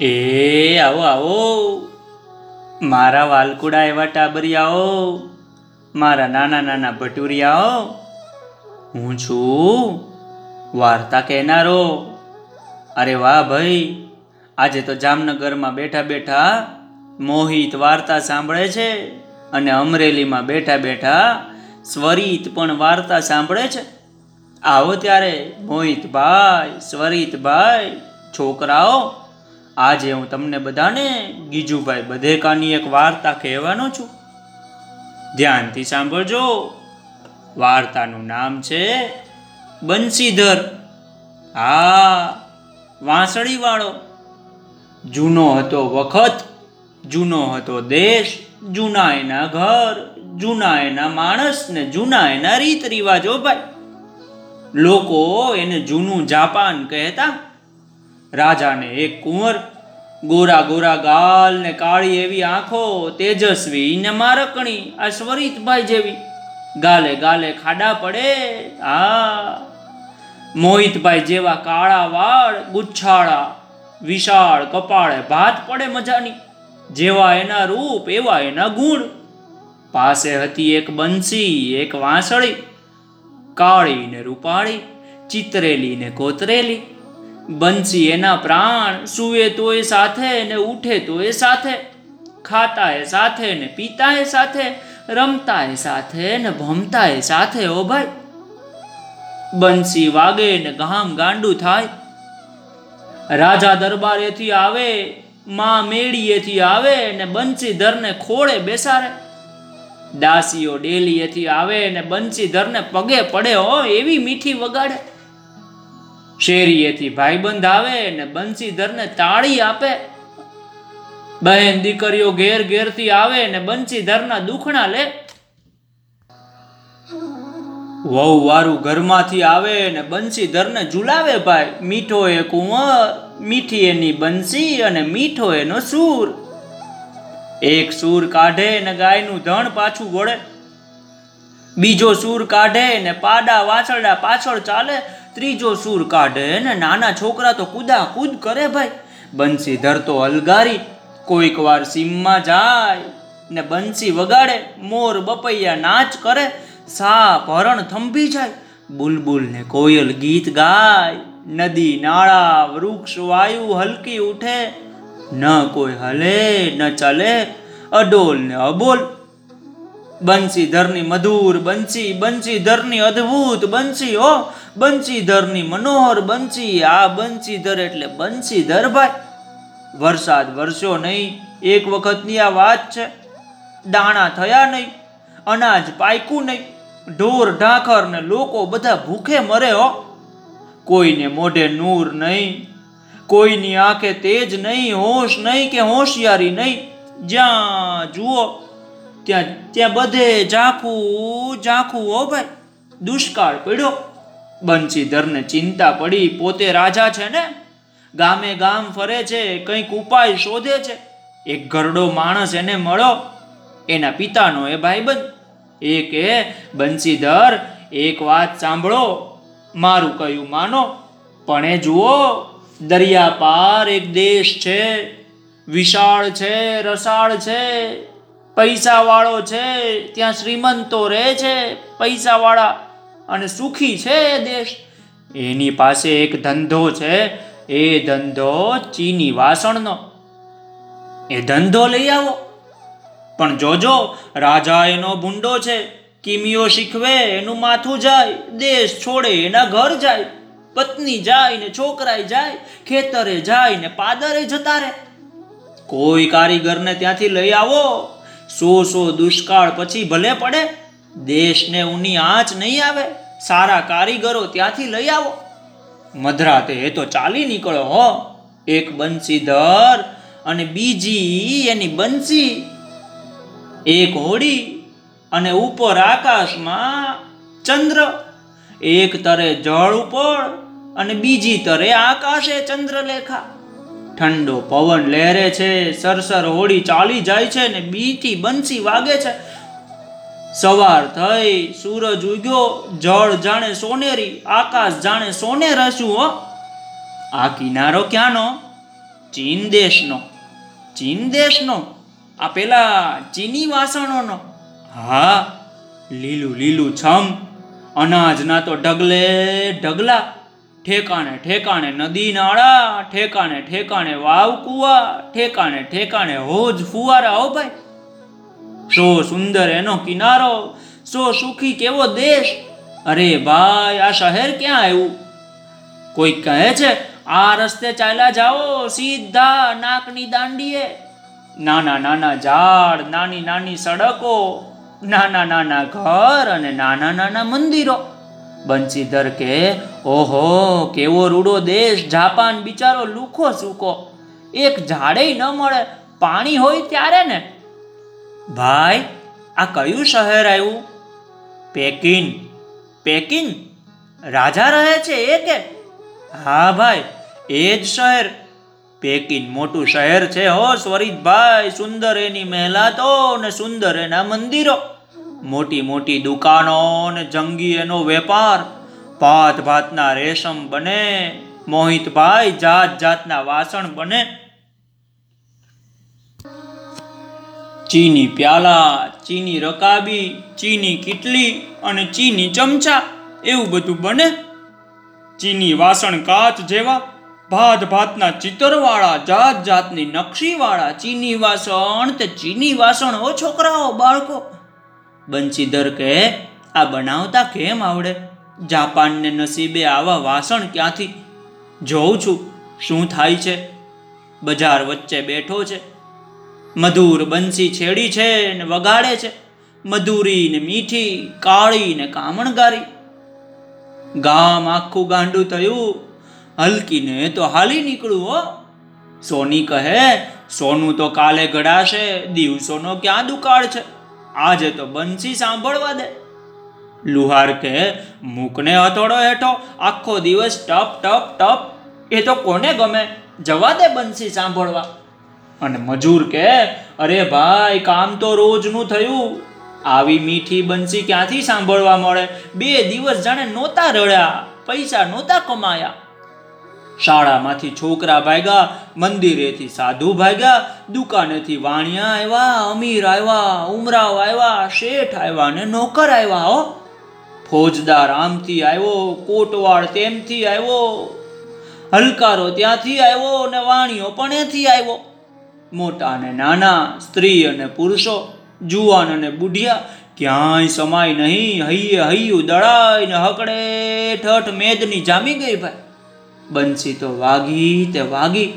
એ આવો આવો. મારા વાલકુડા એવા ટાબરિયાઓ, મારા નાના નાના ભટુરિયાઓ. હું છું વાર્તા કહેનારો. અરે વાહ ભાઈ, આજે તો જામનગરમાં બેઠા બેઠા મોહિત વાર્તા સાંભળે છે અને અમરેલીમાં બેઠા બેઠા સ્વરિત પણ વાર્તા સાંભળે છે. આવો ત્યારે મોહિતભાઈ, સ્વરિતભાઈ, છોકરાઓ આજે હું તમને બધાને ગીજુભાઈ બધેકાની એક વાર્તા કહેવાનો છું. ધ્યાનથી સાંભળજો. વાર્તાનું નામ છે બંસીધર હા, વાંસળીવાળો. જૂનો હતો વખત, જૂનો હતો દેશ, જૂના એના ઘર, જૂના એના માણસ ને જૂના એના રીત રિવાજો ભાઈ. લોકો એને જૂનું જાપાન કહેતા રાજાને એક કુંવર, ગોરા ગોરા ગાલ ને કાળી એવી આંખો, તેજસ્વી ને મારકણી, આ સ્વરિતભાઈ જેવી. ગાલે ગાલે ખાડા પડે આ મોહિતભાઈ જેવા કાળા વાળ, ગુચ્છાળા, વિશાળ કપાળે ભાત પડે મજાની. જેવા એના રૂપ, એવા એના ગુણ. પાસે હતી એક બંસી, એક વાંસળી. કાળી ને રૂપાળી ચિતરેલી ને કોતરેલી. બંસી એના પ્રાણ સુવે તો એ સાથે ને ઉઠે તો એ સાથે. ખાતા એ સાથે ને પીતા એ સાથે રમતા એ સાથે ને ભમતા એ સાથે, ઓ ભાઈ. બંસી વાગે ને ગામ ગાંડું થાય. રાજા દરબારેથી આવે, માં મેળીએથી આવે ને બંસીધરને ખોળે બેસાડે. દાસીઓ ડેલીએથી આવે ને બંસીધરને પગે પડે, હો, એવી મીઠી વગાડે. શેરીએથી ભાઈબંધ આવે ને બંસીધરને તાળી આપે. બહેન દીકરીઓ ઘેર ઘેરથી આવે ને બંસીધરના દુખણા લે. વહુ વારું ઘરમાંથી આવે ને બંસીધરને ઝુલાવે ભાઈ, મીઠો એ કુંવર, મીઠી એની બંસી અને મીઠો એનો સૂર. એક સૂર કાઢે ને ગાયનું ધણ પાછું વળે. બીજો સૂર કાઢે ને પાડા વાછરડા પાછળ ચાલે. ત્રીજો સૂર કાઢે ને નાના છોકરા તો કુદા કૂદ કરે ભાઈ. બંસી ધરતો અલગારી, કોઈક વાર સીમમાં જાય ને બંસી વગાડે, મોર બપૈયા નાચ કરે, સાપ હરણ થંભી જાય બુલબુલ ને કોયલ ગીત ગાય, નદી નાળા, વૃક્ષ, વાયુ હલકી ઉઠે, ન કોઈ હલે, ન ચલે અડોલ ને અબોલ બંસીધરની મધુર બંસી ધરની અદ્ભુત બંસી ઓ બંસીધરની મનોહર બંસી આ બંસીધર એટલે બંસીધર ભાઈ. વરસાદ વરસ્યો નહીં, એક વખતની આ વાત છે. દાણા થયા નહીં, અનાજ પાયકું નહીં, ઢોર, ઢાંખર ને લોકો બધા ભૂખે મરે હો. કોઈને મોઢે નૂર નહીં, કોઈની આંખે તેજ નહીં, હોશ નહીં કે હોશિયારી નહીં. જ્યાં જુઓ ત્યાં ત્યાં બધે ઝાંખું ઝાંખું, હો ભાઈ. દુષ્કાળ પડ્યો. બંસીધરને ચિંતા પડી. પોતે રાજા છે ને. ગામે ગામ ફરે છે. કંઈક ઉપાય શોધે છે. એક ઘરડો માણસ એને મળ્યો. એના પિતાનો એ ભાઈબંધ. એ કે બંસીધર એક વાત સાંભળો. મારું કયું માનો. પણ એ જુઓ, દરિયા પાર એક દેશ છે. વિશાળ છે, રસાળ છે. પૈસા વાળો છે, ત્યાં શ્રીમંતો રહે છે પૈસા વાળા અને સુખી છે એ દેશ. એની પાસે એક ધંધો છે, એ ધંધો ચીની વાસણનો. એ ધંધો લઈ આવો. પણ જોજો, રાજા એનો ભૂંડો છે, કિમિયો શીખવે, એનું માથું જાય, દેશ છોડે, એના ઘર જાય, પત્ની જાય ને છોકરાય જાય, ખેતરે જાય ને પાદરે જતા રહે. કોઈ કારીગરને ત્યાંથી લઈ આવો. સો સો દુષ્કાળ પછી ભલે પડે, દેશને ઊની આંચ નહીં આવે, સારા કારીગરો ત્યાંથી લઈ આવો. મધરાતે એ તો ચાલી નીકળો હો, એક બંસીધર અને બીજી એની બંસી એક હોડી અને ઉપર આકાશમાં ચંદ્ર. એક તરે જળ ઉપર અને બીજી તરે આકાશે ચંદ્રલેખા. ઠંડો પવન લહેરે છે, સરસર હોળી ચાલી જાય છે ને બીથી બંસી વાગે છે. સવાર થઈ, સૂરજ ઉગ્યો, જળ જાણે સોનેરી, આકાશ જાણે સોને રસ્યું હો. આ કિનારો ક્યાંનો? ચીન દેશનો. ચીન દેશનો? આ પેલા ચીની વાસણોનો. હા, લીલું લીલું છમ. અનાજના તો ઢગલે ઢગલા. ઠેકાણે ઠેકાણે નદી નાળા, ઠેકાણે ઠેકાણે વાવ કુવા, ઠેકાણે ઠેકાણે હોજ, ફુવારા. હો ભાઈ, શો સુંદર એનો કિનારો, શો સુખી કેવો દેશ? અરે ભાઈ, આ શહેર ક્યાં આવ્યું? કોઈ કહે છે, આ રસ્તે ચાલ્યા જાઓ, સીધા નાકની દાંડીએ. નાના નાના ઝાડ, નાની નાની સડકો, નાના નાના ઘર અને નાના નાના મંદિરો. બંસીધર કે, ઓહો, કેવો રૂડો દેશ, જાપાન બિચારો લુખો સૂકો. એક ઝાડે ન મળે, પાણી હોય ત્યારે ને. ભાઈ, આ કયું શહેર આવ્યું પેકિન. પેકિન? રાજા રહે છે એ કે? હા ભાઈ, એ જ શહેર. પેકિન મોટું શહેર છે હો, સ્વરિતભાઈ, સુંદર એની મહેલાતો ને સુંદર એના મંદિરો. મોટી મોટી દુકાનો ને જંગી એનો વેપાર. ભાત ભાતના રેશમ બને મોહિતભાઈ જાત જાતના વાસણ બને. ચીની પ્યાલા, ચીની રકાબી, ચીની કીટલી અને ચીની ચમચા, એવું બધું બને. ચીની વાસણ કાચ જેવા, ભાત ભાતના ચિતરવાળા, જાત જાતની નકશીવાળા ચીની વાસણ, તે ચીની વાસણ હો છોકરાઓ, બાળકો. બંસીધર કે આ બનાવતા કેમ આવડે? જાપાનને નસીબે આવા વાસણ ક્યાંથી? જોઉં છું, શું થાય છે? બજાર વચ્ચે બેઠો છે. મધુર બંસી છેડી છે ને વગાડે છે. મધુરી ને મીઠી, કાળી ને કામણગારી. ગામ આખું ગાંડું થયું. હલકીને તો હાલી નીકળું, હો. સોની કહે, સોનું તો કાલે ઘડાશે દિવસોનો ક્યાં દુકાળ છે? આજે તો બંસી સાંભળવા દે. લુહાર કે મૂકને હથોડો હેઠો, આખો દિવસ ટપ ટપ ટપ. એ તો કોને ગમે? જવા દે બંસી સાંભળવા. અને મજૂર કે અરે ભાઈ, કામ તો રોજનું થયું. આવી મીઠી બંસી ક્યાંથી સાંભળવા મળે? બે દિવસ જાણે નહોતા રડ્યા, પૈસા નહોતા કમાયા. શાળામાંથી છોકરા ભાગ્યા, મંદિરેથી સાધુ ભાગ્યા, દુકાનેથી વાણિયા આવ્યા, અમીર આવ્યા, ઉમરાવ આવ્યા, શેઠ આવ્યા ને નોકર આવ્યા, હો. ફોજદાર આમથી આવ્યો, કોટવાળ તેમથી આવ્યો, હલકારો ત્યાંથી આવ્યો ને વાણીઓ પણ એથી આવ્યો. મોટા અને નાના, સ્ત્રી અને પુરુષો, જુવાન અને બુઢિયા, ક્યાંય સમાય નહીં, હૈયે હૈયું દળાય ને હકડે ઠઠ મેદની જામી ગઈ ભાઈ. બંસી તો વાગી તે વાગી.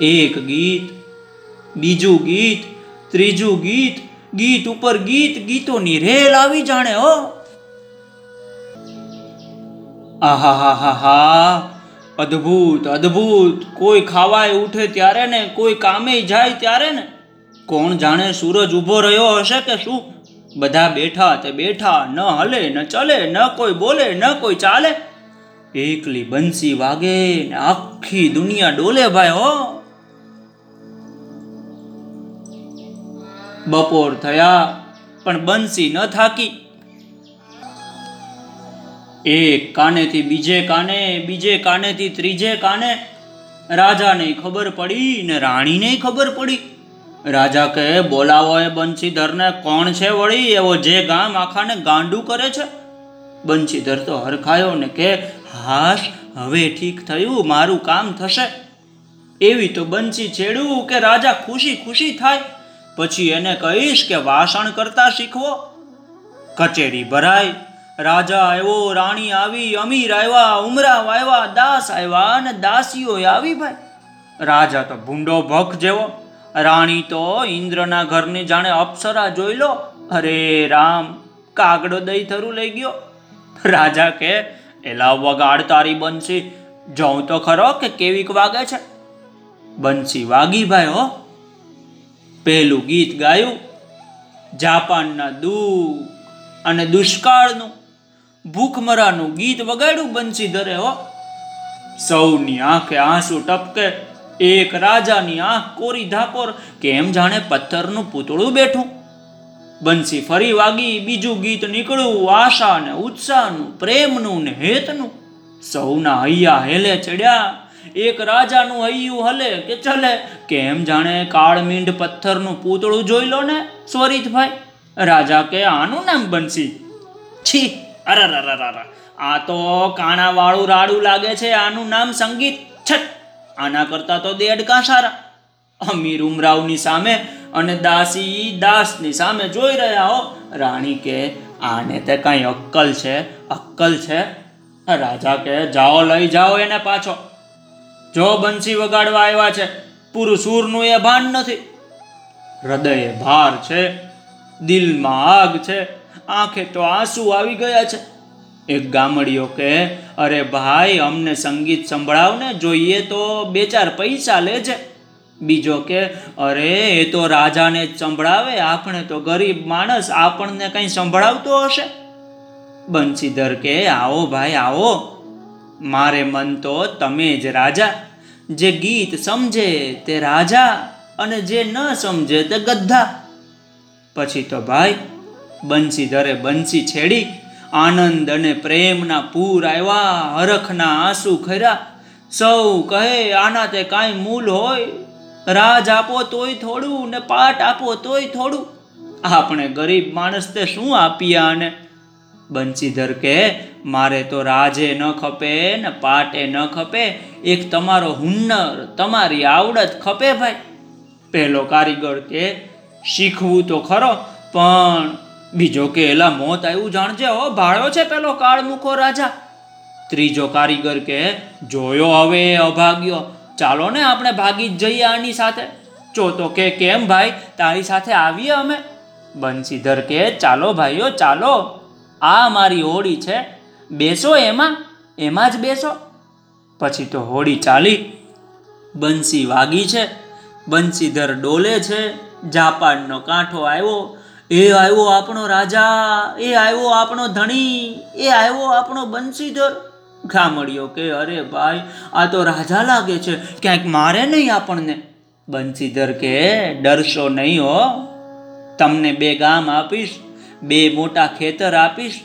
એક ગીત, બીજું ગીત, ત્રીજું ગીત ગીત ઉપર ગીત, ગીતોની રેલ આવી જાણે હો. આહા, હા હા હા. અદ્ભુત અદ્ભુત. કોઈ ખાવાય ઉઠે ત્યારે ને, કોઈ કામે જાય ત્યારે ને. કોણ જાણે સૂરજ ઊભો રહ્યો હશે કે શું? બધા બેઠા તે બેઠા, ન હલે, ન ચલે, ન કોઈ બોલે, ન કોઈ ચાલે. એકલી બંસી વાગે ને આખી દુનિયા ડોલે ભાઈ, હો. બપોર થયા, પણ બંસી ન થાકી. એક કાનેથી બીજે કાને, બીજે કાનેથી ત્રીજે કાને. રાજાને ખબર પડી ને રાણીને ખબર પડી. રાજા કહે, બોલાવો એ બંસીધરને, કોણ છે વળી? એવો જે ગામ આખાને ગાંડું કરે છે. બંસીધર તો હરખાયો ને કે હાશ, હવે ઠીક થયું, મારું કામ થશે. એવી તો બંસી છેડું કે રાજા ખુશી ખુશી થાય. પછી એને કહીશ કે વાસણ કરતા શીખવો. કચેરી ભરાય. રાજા આવ્યો રાણી આવી, અમીર આવ્યા, ઉમરા આવ્યા દાસ આવ્યા અને દાસીઓ આવી ભાઈ. રાજા તો ભૂંડો ભખ જેવો. રાણી તો ઇન્દ્રના ઘરની જાણે અપ્સરા જોઈ લો. અરે રામ, કાગડો દઈ થરું લઈ ગયો. રાજા કે એલા વગાડ તારી બંસી. જાઉં તો ખરો કે કેવીક વાગે છે? બંસી વાગી ભાઈ હો. પહેલું ગીત ગાયું. જાપાનના દુઃખ અને દુષ્કાળનું ભૂખમરાનું ગીત વગાડ્યું બંસીધરે હો. સૌની આંખે આંસુ ટપકે, એક રાજાની આંખ કોરી ધાકોર. કેમ જાણે પથ્થરનું પૂતળું બેઠું? બંસી ફરી વાગી બીજું ગીત નીકળ્યું આશા ને ઉત્સાહનું, પ્રેમનું ને હેતનું. સૌના હૈયા હેલે ચડ્યા, એક રાજાનું હૈયું હલે કે ચલે? કેમ જાણે કાળમીંડ પથ્થરનું પૂતળું જોઈ લો ને, સ્વરિતભાઈ? રાજા કે, આનું નામ બંસી? છી. અરરરરર આ તો કાણાવાળું રાડું લાગે છે, આનું નામ સંગીત. છટ આના કરતાં તો દેડકા સારા. અમીર ઉમરાવની સામે અને દાસી દાસની સામે જોઈ રહ્યા હો. રાણી કે, આને તે કાંઈ અક્કલ છે? અક્કલ છે? રાજા કે, જાઓ, લઈ જાઓ એને પાછો. જો બંસી વગાડવા આવ્યા છે પૂરું સૂરનું એ ભાન નથી. હૃદયે ભાર છે, દિલમાં આગ છે, આંખે તો આંસુ આવી ગયા છે. એક ગામડીઓ કે, અરે ભાઈ, અમને સંગીત સંભળાવને જોઈએ તો બે ચાર પૈસા લે છે બીજો કે, અરે, એ તો રાજાને જ સંભળાવે, આપણે તો ગરીબ માણસ, આપણને કંઈ સંભળાવતો હશે? બંસીધર કે, આવો ભાઈ, આવો. મારે મન તો તમે જ રાજા. જે ગીત સમજે તે રાજા અને જે ન સમજે તે ગદ્ધા પછી તો ભાઈ, બંસીધરે બંસી છેડી, આનંદ અને પ્રેમના પૂર આવ્યા, હરખના આંસુ ખર્યા સૌ કહે, આના તે કાંઈ મૂલ હોય રાજ આપો તોય થોડું ને પાટ આપો તોય થોડું. આપણે ગરીબ માણસ તે શું આપીએ આને? બંસીધર કે મારે તો રાજે ન ખપે ને પાટે ન ખપે. એક તમારો હુન્નર, તમારી આવડત ખપે ભાઈ. પહેલો કારીગર કે શીખવું તો ખરો, પણ બીજો કે, એલા, મોત આવ્યું જાણજે હો, ભાળ્યો છે પેલો કાળમુખો રાજા. ત્રીજો કારીગર કે જોયો હવે અભાગ્યો. ચાલો ને આપણે ભાગી જ જઈએ આની સાથે. ચોથો કે કેમ ભાઈ? તારી સાથે આવીએ અમે. બંસીધર કે, ચાલો ભાઈઓ, ચાલો. આ મારી હોડી છે. બેસો એમાં. એમાં જ બેસો. પછી તો હોડી ચાલી. બંસી વાગી છે. બંસીધર ડોલે છે. જાપાનનો કાંઠો આવ્યો. એ આવ્યો આપણો રાજા. એ આવ્યો આપણો ધણી. એ આવ્યો આપણો બંસીધર ગામડિયો કે, અરે ભાઈ, આ તો રાજા લાગે છે. ક્યાંક મારે નહીં આપણને? બંસીધર કે, ડરશો નહીં હો. તમને બે ગામ આપીશ, બે મોટા ખેતર આપીશ,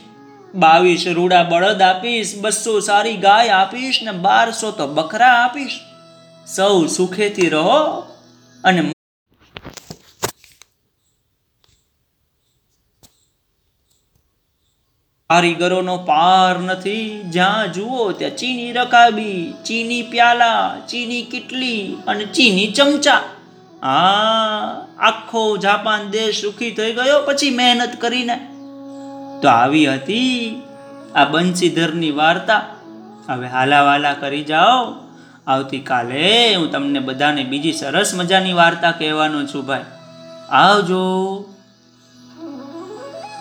બાવીસ રૂડા બળદ આપીશ, બસો સારી ગાય આપીશ ને બારસો તો બકરા આપીશ. સૌ સુખેથી રહો અને કારીગરોનો પાર નથી. જ્યાં જુઓ ત્યાં ચીની રકાબી, ચીની પ્યાલા, ચીની કિટલી અને ચીની ચમચા. આ આખો જાપાન દેશ સુખી થઈ ગયો, પછી મહેનત કરીને. તો આવી હતી આ બંસીધરની વાર્તા. હવે હાલાવાલા કરી જાઓ. આવતીકાલે હું તમને બધાને બીજી સરસ મજાની વાર્તા કહેવાનો છું ભાઈ. આવજો.